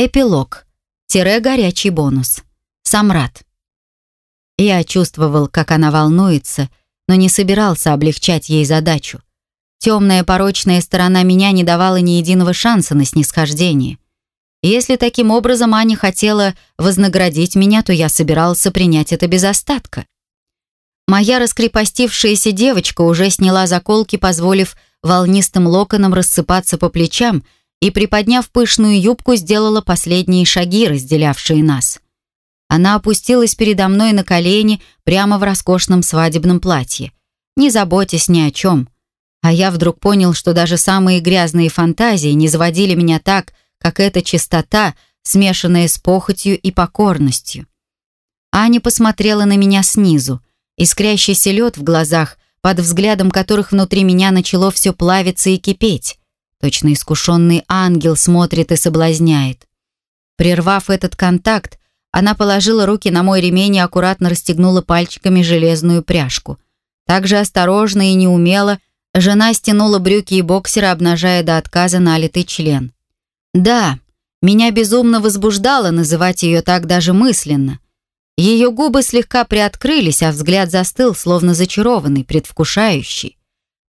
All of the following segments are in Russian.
Эпилог. Тире горячий бонус. Самрат. Я чувствовал, как она волнуется, но не собирался облегчать ей задачу. Темная порочная сторона меня не давала ни единого шанса на снисхождение. Если таким образом Аня хотела вознаградить меня, то я собирался принять это без остатка. Моя раскрепостившаяся девочка уже сняла заколки, позволив волнистым локонам рассыпаться по плечам — и, приподняв пышную юбку, сделала последние шаги, разделявшие нас. Она опустилась передо мной на колени прямо в роскошном свадебном платье, не заботясь ни о чем. А я вдруг понял, что даже самые грязные фантазии не заводили меня так, как эта чистота, смешанная с похотью и покорностью. Аня посмотрела на меня снизу, искрящийся лед в глазах, под взглядом которых внутри меня начало все плавиться и кипеть. Точно искушенный ангел смотрит и соблазняет. Прервав этот контакт, она положила руки на мой ремень и аккуратно расстегнула пальчиками железную пряжку. Также осторожно и неумело жена стянула брюки и боксера, обнажая до отказа налитый член. Да, меня безумно возбуждало называть ее так даже мысленно. Ее губы слегка приоткрылись, а взгляд застыл, словно зачарованный, предвкушающий.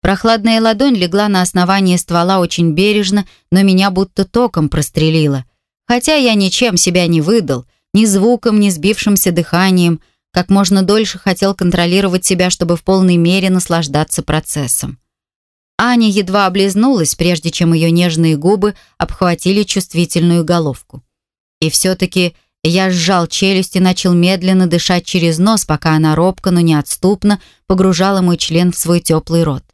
Прохладная ладонь легла на основание ствола очень бережно, но меня будто током прострелило. Хотя я ничем себя не выдал, ни звуком, ни сбившимся дыханием, как можно дольше хотел контролировать себя, чтобы в полной мере наслаждаться процессом. Аня едва облизнулась, прежде чем ее нежные губы обхватили чувствительную головку. И все-таки я сжал челюсть и начал медленно дышать через нос, пока она робко, но неотступно погружала мой член в свой теплый рот.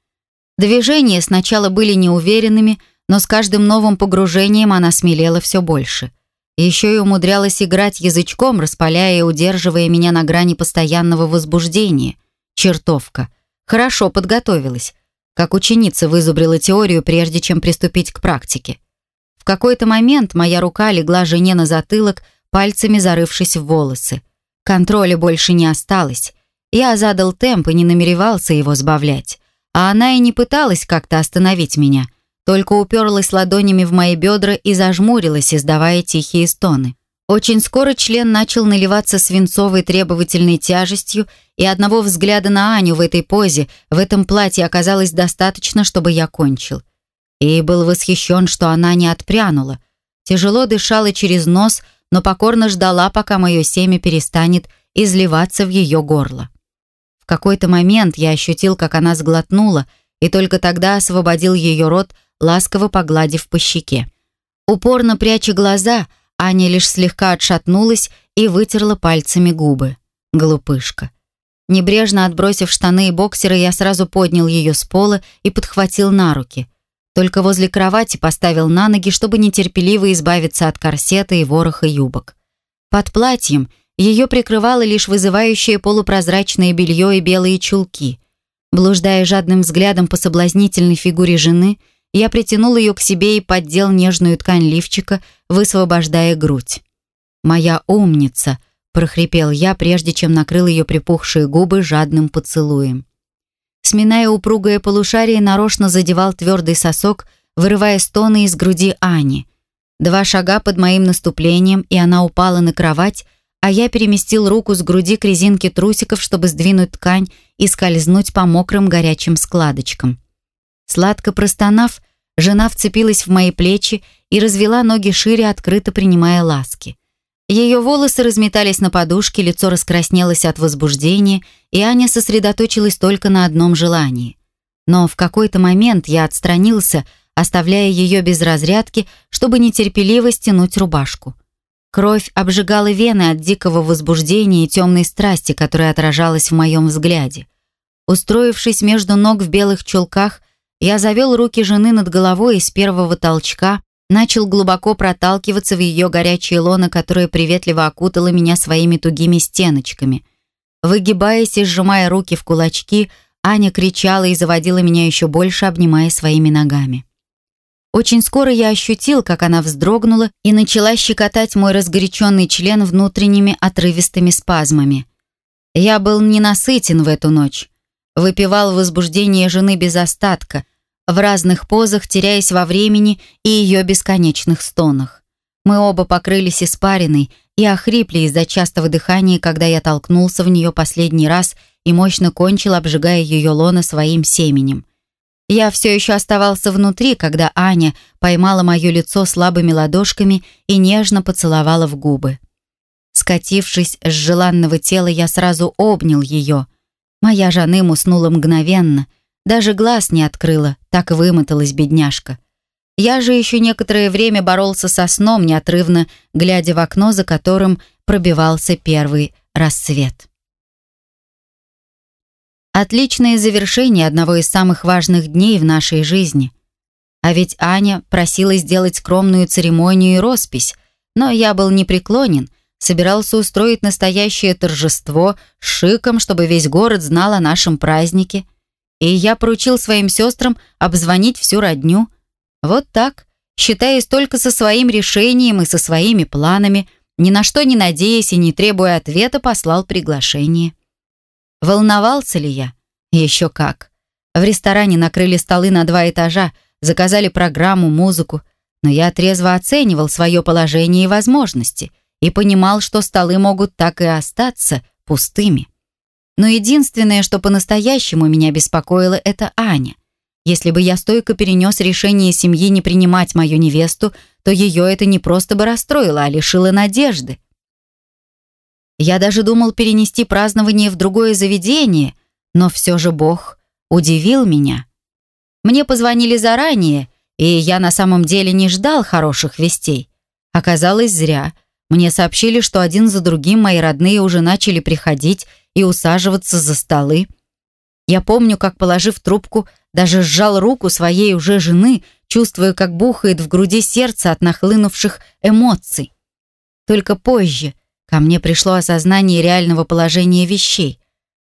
Движения сначала были неуверенными, но с каждым новым погружением она смелела все больше. Еще и умудрялась играть язычком, распаляя и удерживая меня на грани постоянного возбуждения. Чертовка. Хорошо подготовилась. Как ученица вызубрила теорию, прежде чем приступить к практике. В какой-то момент моя рука легла жене на затылок, пальцами зарывшись в волосы. Контроля больше не осталось. Я задал темп и не намеревался его сбавлять. А она и не пыталась как-то остановить меня, только уперлась ладонями в мои бедра и зажмурилась, издавая тихие стоны. Очень скоро член начал наливаться свинцовой требовательной тяжестью, и одного взгляда на Аню в этой позе, в этом платье оказалось достаточно, чтобы я кончил. И был восхищен, что она не отпрянула. Тяжело дышала через нос, но покорно ждала, пока мое семя перестанет изливаться в ее горло. В какой-то момент я ощутил, как она сглотнула, и только тогда освободил ее рот, ласково погладив по щеке. Упорно пряча глаза, Аня лишь слегка отшатнулась и вытерла пальцами губы. Глупышка. Небрежно отбросив штаны и боксеры, я сразу поднял ее с пола и подхватил на руки. Только возле кровати поставил на ноги, чтобы нетерпеливо избавиться от корсета и вороха юбок. Под платьем – ее прикрывало лишь вызывающее полупрозрачное белье и белые чулки. Блуждая жадным взглядом по соблазнительной фигуре жены, я притянул ее к себе и поддел нежную ткань лифчика, высвобождая грудь. «Моя умница!» — прохрипел я, прежде чем накрыл ее припухшие губы жадным поцелуем. Сминая упругое полушарие, нарочно задевал твердый сосок, вырывая стоны из груди Ани. Два шага под моим наступлением, и она упала на кровать, а я переместил руку с груди к резинке трусиков, чтобы сдвинуть ткань и скользнуть по мокрым горячим складочкам. Сладко простонав, жена вцепилась в мои плечи и развела ноги шире, открыто принимая ласки. Ее волосы разметались на подушке, лицо раскраснелось от возбуждения, и Аня сосредоточилась только на одном желании. Но в какой-то момент я отстранился, оставляя ее без разрядки, чтобы нетерпеливо стянуть рубашку. Кровь обжигала вены от дикого возбуждения и темной страсти, которая отражалась в моем взгляде. Устроившись между ног в белых чулках, я завел руки жены над головой и с первого толчка начал глубоко проталкиваться в ее горячее лоно, которое приветливо окутало меня своими тугими стеночками. Выгибаясь и сжимая руки в кулачки, Аня кричала и заводила меня еще больше, обнимая своими ногами. Очень скоро я ощутил, как она вздрогнула и начала щекотать мой разгоряченный член внутренними отрывистыми спазмами. Я был ненасытен в эту ночь. Выпивал возбуждение жены без остатка, в разных позах, теряясь во времени и ее бесконечных стонах. Мы оба покрылись испариной и охрипли из-за частого дыхания, когда я толкнулся в нее последний раз и мощно кончил, обжигая ее лона своим семенем. Я все еще оставался внутри, когда Аня поймала мое лицо слабыми ладошками и нежно поцеловала в губы. Скатившись с желанного тела, я сразу обнял ее. Моя Жаным уснула мгновенно, даже глаз не открыла, так вымоталась бедняжка. Я же еще некоторое время боролся со сном, неотрывно глядя в окно, за которым пробивался первый рассвет. Отличное завершение одного из самых важных дней в нашей жизни. А ведь Аня просила сделать скромную церемонию и роспись, но я был непреклонен, собирался устроить настоящее торжество с шиком, чтобы весь город знал о нашем празднике. И я поручил своим сестрам обзвонить всю родню. Вот так, считаясь только со своим решением и со своими планами, ни на что не надеясь и не требуя ответа, послал приглашение. Волновался ли я? Еще как. В ресторане накрыли столы на два этажа, заказали программу, музыку, но я трезво оценивал свое положение и возможности и понимал, что столы могут так и остаться пустыми. Но единственное, что по-настоящему меня беспокоило, это Аня. Если бы я стойко перенес решение семьи не принимать мою невесту, то ее это не просто бы расстроило, а лишило надежды. Я даже думал перенести празднование в другое заведение, но все же Бог удивил меня. Мне позвонили заранее, и я на самом деле не ждал хороших вестей. Оказалось, зря. Мне сообщили, что один за другим мои родные уже начали приходить и усаживаться за столы. Я помню, как, положив трубку, даже сжал руку своей уже жены, чувствуя, как бухает в груди сердце от нахлынувших эмоций. Только позже, Ко мне пришло осознание реального положения вещей.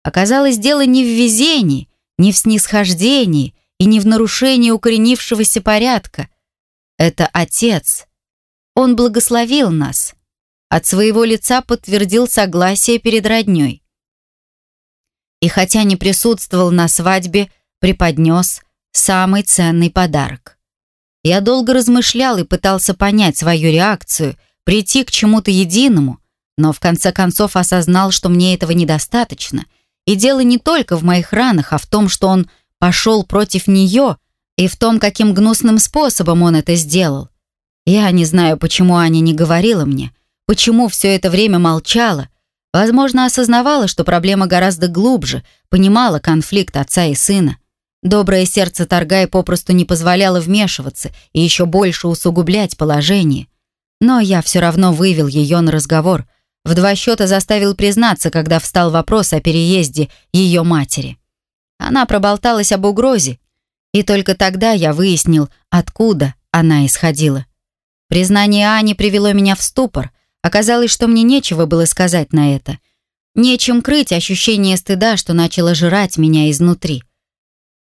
Оказалось, дело не в везении, не в снисхождении и не в нарушении укоренившегося порядка. Это Отец. Он благословил нас. От своего лица подтвердил согласие перед роднёй. И хотя не присутствовал на свадьбе, преподнес самый ценный подарок. Я долго размышлял и пытался понять свою реакцию, прийти к чему-то единому – но в конце концов осознал, что мне этого недостаточно. И дело не только в моих ранах, а в том, что он пошел против нее, и в том, каким гнусным способом он это сделал. Я не знаю, почему Аня не говорила мне, почему все это время молчала. Возможно, осознавала, что проблема гораздо глубже, понимала конфликт отца и сына. Доброе сердце Торгай попросту не позволяло вмешиваться и еще больше усугублять положение. Но я все равно вывел ее на разговор, в два счета заставил признаться, когда встал вопрос о переезде ее матери. Она проболталась об угрозе, и только тогда я выяснил, откуда она исходила. Признание Ани привело меня в ступор. Оказалось, что мне нечего было сказать на это. Нечем крыть ощущение стыда, что начало жрать меня изнутри.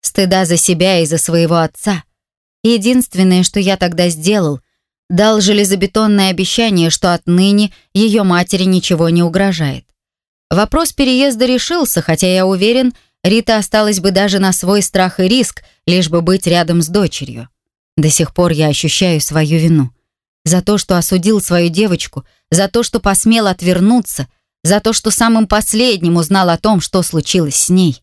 Стыда за себя и за своего отца. Единственное, что я тогда сделал — дал железобетонное обещание, что отныне ее матери ничего не угрожает. Вопрос переезда решился, хотя я уверен, Рита осталась бы даже на свой страх и риск, лишь бы быть рядом с дочерью. До сих пор я ощущаю свою вину. За то, что осудил свою девочку, за то, что посмел отвернуться, за то, что самым последним узнал о том, что случилось с ней.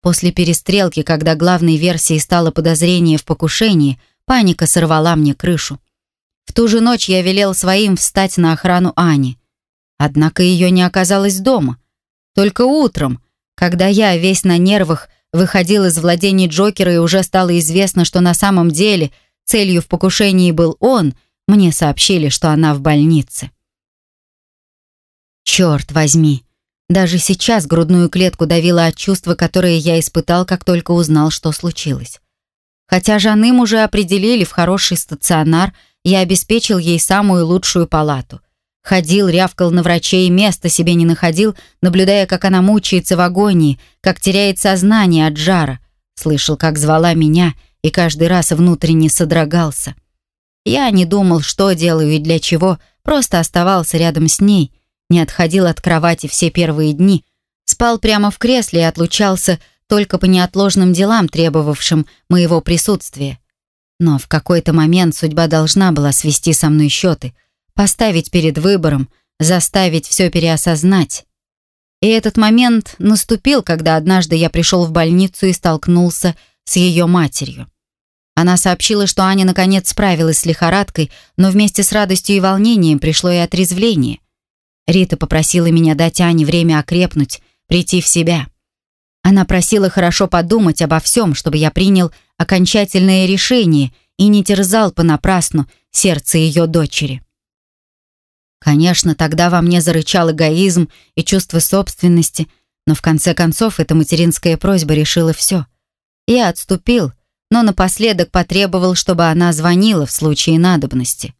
После перестрелки, когда главной версией стало подозрение в покушении, паника сорвала мне крышу. В ту же ночь я велел своим встать на охрану Ани. Однако ее не оказалось дома. Только утром, когда я, весь на нервах, выходил из владений Джокера и уже стало известно, что на самом деле целью в покушении был он, мне сообщили, что она в больнице. Черт возьми! Даже сейчас грудную клетку давило от чувства, которое я испытал, как только узнал, что случилось. Хотя Жаным уже определили в хороший стационар – я обеспечил ей самую лучшую палату. Ходил, рявкал на врачей, места себе не находил, наблюдая, как она мучается в агонии, как теряет сознание от жара. Слышал, как звала меня, и каждый раз внутренне содрогался. Я не думал, что делаю и для чего, просто оставался рядом с ней, не отходил от кровати все первые дни, спал прямо в кресле и отлучался только по неотложным делам, требовавшим моего присутствия. Но в какой-то момент судьба должна была свести со мной счеты. поставить перед выбором, заставить все переосознать. И этот момент наступил, когда однажды я пришел в больницу и столкнулся с ее матерью. Она сообщила, что Аня наконец справилась с лихорадкой, но вместе с радостью и волнением пришло и отрезвление. Рита попросила меня дать Ане время окрепнуть, прийти в себя. Она просила хорошо подумать обо всем, чтобы я принял окончательное решение и не терзал понапрасну сердце ее дочери. Конечно, тогда во мне зарычал эгоизм и чувство собственности, но в конце концов эта материнская просьба решила все. Я отступил, но напоследок потребовал, чтобы она звонила в случае надобности.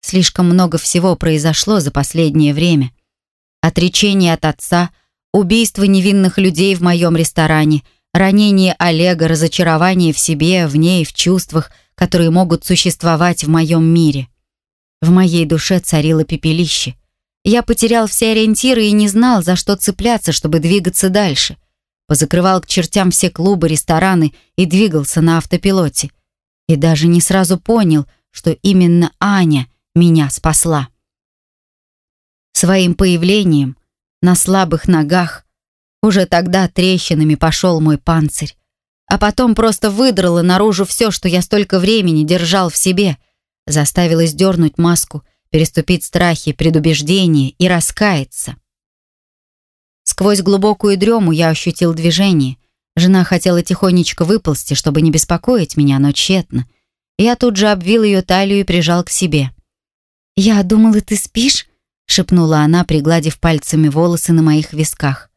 Слишком много всего произошло за последнее время. Отречение от отца, убийство невинных людей в моем ресторане, ранение Олега, разочарование в себе, в ней, в чувствах, которые могут существовать в моем мире. В моей душе царило пепелище. Я потерял все ориентиры и не знал, за что цепляться, чтобы двигаться дальше. Позакрывал к чертям все клубы, рестораны и двигался на автопилоте. И даже не сразу понял, что именно Аня меня спасла. Своим появлением на слабых ногах уже тогда трещинами пошел мой панцирь, а потом просто выдрала наружу все, что я столько времени держал в себе — заставила сдернуть маску, переступить страхи, предубеждения и раскаяться. Сквозь глубокую дрему я ощутил движение. Жена хотела тихонечко выползти, чтобы не беспокоить меня, но тщетно. Я тут же обвил ее талию и прижал к себе. «Я думала, ты спишь?» — шепнула она, пригладив пальцами волосы на моих висках.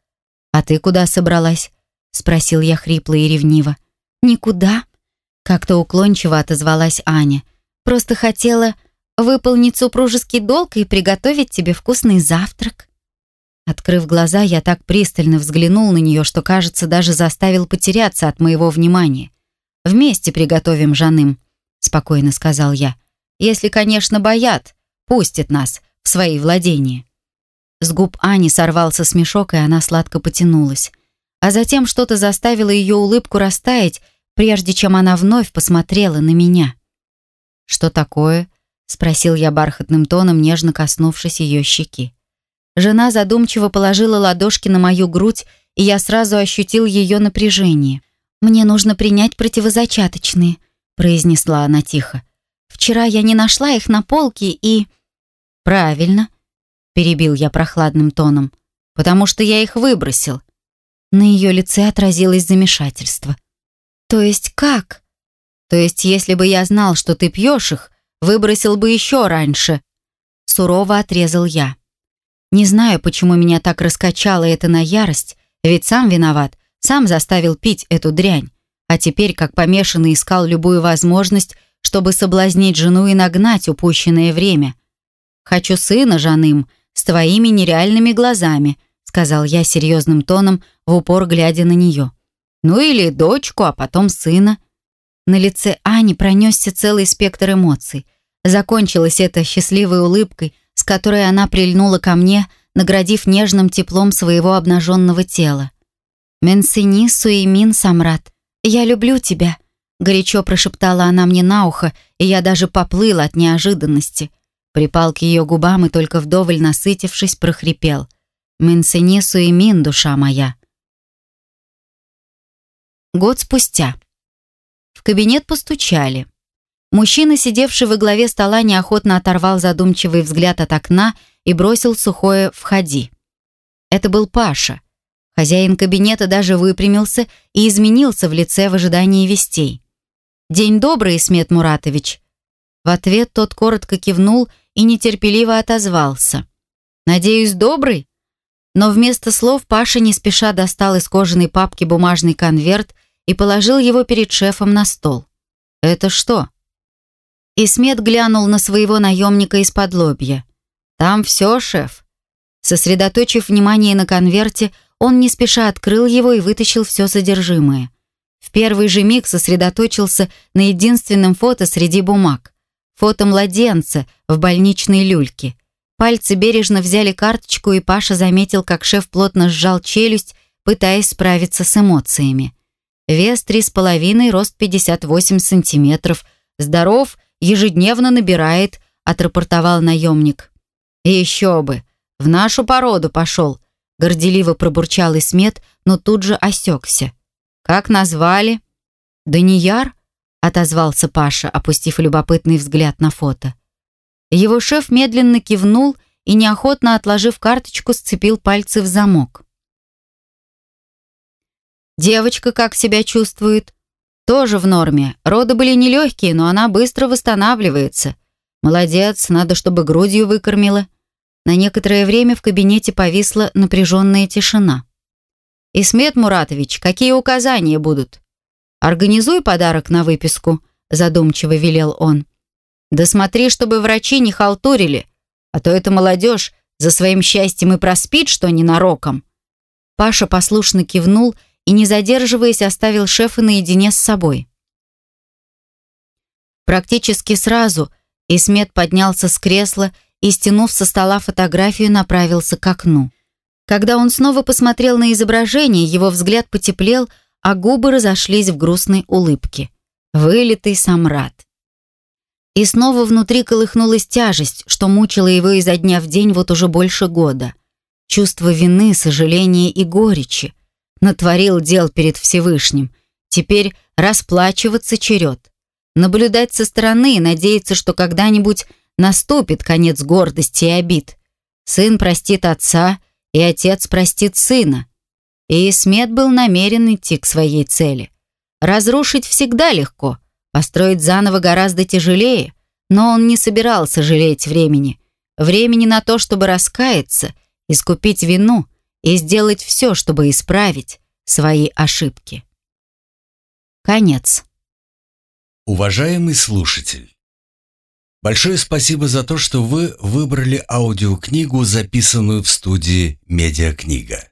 «А ты куда собралась?» — спросил я хрипло и ревниво. «Никуда», — как-то уклончиво отозвалась Аня. Просто хотела выполнить супружеский долг и приготовить тебе вкусный завтрак». Открыв глаза, я так пристально взглянул на нее, что, кажется, даже заставил потеряться от моего внимания. «Вместе приготовим Жаным», — спокойно сказал я. «Если, конечно, боят, пустит нас свои владения». С губ Ани сорвался смешок, и она сладко потянулась. А затем что-то заставило ее улыбку растаять, прежде чем она вновь посмотрела на меня. «Что такое?» — спросил я бархатным тоном, нежно коснувшись ее щеки. Жена задумчиво положила ладошки на мою грудь, и я сразу ощутил ее напряжение. «Мне нужно принять противозачаточные», — произнесла она тихо. «Вчера я не нашла их на полке и...» «Правильно», — перебил я прохладным тоном, «потому что я их выбросил». На ее лице отразилось замешательство. «То есть как?» То есть, если бы я знал, что ты пьешь их, выбросил бы еще раньше. Сурово отрезал я. Не знаю, почему меня так раскачало это на ярость, ведь сам виноват, сам заставил пить эту дрянь, а теперь, как помешанный, искал любую возможность, чтобы соблазнить жену и нагнать упущенное время. «Хочу сына, Жаным, с твоими нереальными глазами», сказал я серьезным тоном, в упор глядя на нее. «Ну или дочку, а потом сына». На лице Ани пронесся целый спектр эмоций. Закончилось это счастливой улыбкой, с которой она прильнула ко мне, наградив нежным теплом своего обнаженного тела. «Менсини Суимин Самрат, я люблю тебя», — горячо прошептала она мне на ухо, и я даже поплыл от неожиданности. Припал к ее губам и только вдоволь насытившись, прохрипел. «Менсини Суимин, душа моя». Год спустя. В кабинет постучали. Мужчина, сидевший во главе стола, неохотно оторвал задумчивый взгляд от окна и бросил сухое «входи». Это был Паша. Хозяин кабинета даже выпрямился и изменился в лице в ожидании вестей. «День добрый, Смет Муратович». В ответ тот коротко кивнул и нетерпеливо отозвался. «Надеюсь, добрый?» Но вместо слов Паша не спеша достал из кожаной папки бумажный конверт и положил его перед шефом на стол. «Это что?» Исмет глянул на своего наемника из-под лобья. «Там все, шеф». Сосредоточив внимание на конверте, он не спеша открыл его и вытащил все содержимое. В первый же миг сосредоточился на единственном фото среди бумаг. Фото младенца в больничной люльке. Пальцы бережно взяли карточку, и Паша заметил, как шеф плотно сжал челюсть, пытаясь справиться с эмоциями. Вес 3,5, рост 58 сантиметров. Здоров, ежедневно набирает, — отрапортовал наемник. «И еще бы! В нашу породу пошел!» — горделиво пробурчал Исмет, но тут же осекся. «Как назвали?» «Данияр?» — отозвался Паша, опустив любопытный взгляд на фото. Его шеф медленно кивнул и, неохотно отложив карточку, сцепил пальцы в замок. «Девочка как себя чувствует?» «Тоже в норме. Роды были нелегкие, но она быстро восстанавливается. Молодец, надо, чтобы грудью выкормила». На некоторое время в кабинете повисла напряженная тишина. «Исмет Муратович, какие указания будут?» «Организуй подарок на выписку», задумчиво велел он. «Да смотри, чтобы врачи не халтурили, а то эта молодежь за своим счастьем и проспит, что ненароком». Паша послушно кивнул и, не задерживаясь, оставил шефа наедине с собой. Практически сразу Исмет поднялся с кресла и, стянув со стола фотографию, направился к окну. Когда он снова посмотрел на изображение, его взгляд потеплел, а губы разошлись в грустной улыбке. Вылитый самрад. И снова внутри колыхнулась тяжесть, что мучила его изо дня в день вот уже больше года. Чувство вины, сожаления и горечи. Натворил дел перед Всевышним. Теперь расплачиваться черед. Наблюдать со стороны и надеяться, что когда-нибудь наступит конец гордости и обид. Сын простит отца, и отец простит сына. И Смет был намерен идти к своей цели. Разрушить всегда легко, построить заново гораздо тяжелее, но он не собирался жалеть времени. Времени на то, чтобы раскаяться, искупить вину и сделать все, чтобы исправить свои ошибки. Конец. Уважаемый слушатель, большое спасибо за то, что вы выбрали аудиокнигу, записанную в студии «Медиакнига».